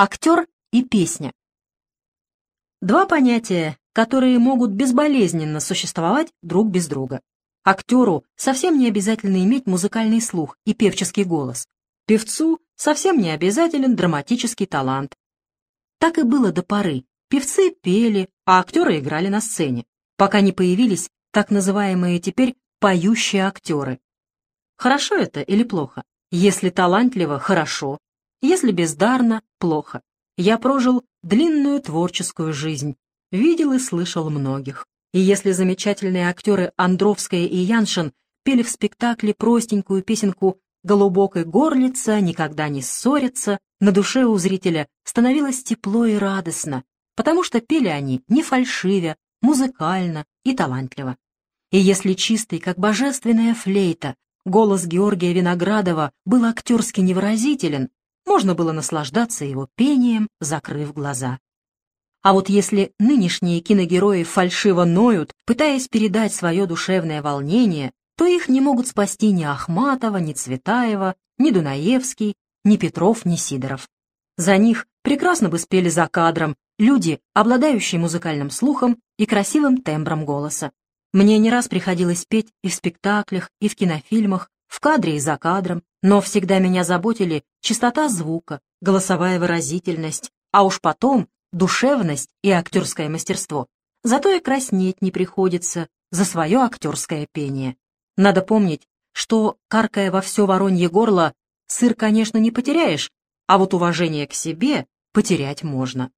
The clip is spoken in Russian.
Актер и песня. Два понятия, которые могут безболезненно существовать друг без друга. Актеру совсем не обязательно иметь музыкальный слух и певческий голос. Певцу совсем не обязателен драматический талант. Так и было до поры. Певцы пели, а актеры играли на сцене, пока не появились так называемые теперь поющие актеры. Хорошо это или плохо? Если талантливо — хорошо, если бездарно — плохо. Я прожил длинную творческую жизнь, видел и слышал многих. И если замечательные актеры Андровская и Яншин пели в спектакле простенькую песенку «Голубокой горлица никогда не ссорятся», на душе у зрителя становилось тепло и радостно, потому что пели они не фальшивя, музыкально и талантливо. И если чистый, как божественная флейта, голос Георгия Виноградова был актерски невыразителен, можно было наслаждаться его пением, закрыв глаза. А вот если нынешние киногерои фальшиво ноют, пытаясь передать свое душевное волнение, то их не могут спасти ни Ахматова, ни Цветаева, ни Дунаевский, ни Петров, ни Сидоров. За них прекрасно бы спели за кадром люди, обладающие музыкальным слухом и красивым тембром голоса. Мне не раз приходилось петь и в спектаклях, и в кинофильмах, в кадре и за кадром, но всегда меня заботили чистота звука, голосовая выразительность, а уж потом душевность и актерское мастерство. Зато и краснеть не приходится за свое актерское пение. Надо помнить, что, каркая во все воронье горло, сыр, конечно, не потеряешь, а вот уважение к себе потерять можно.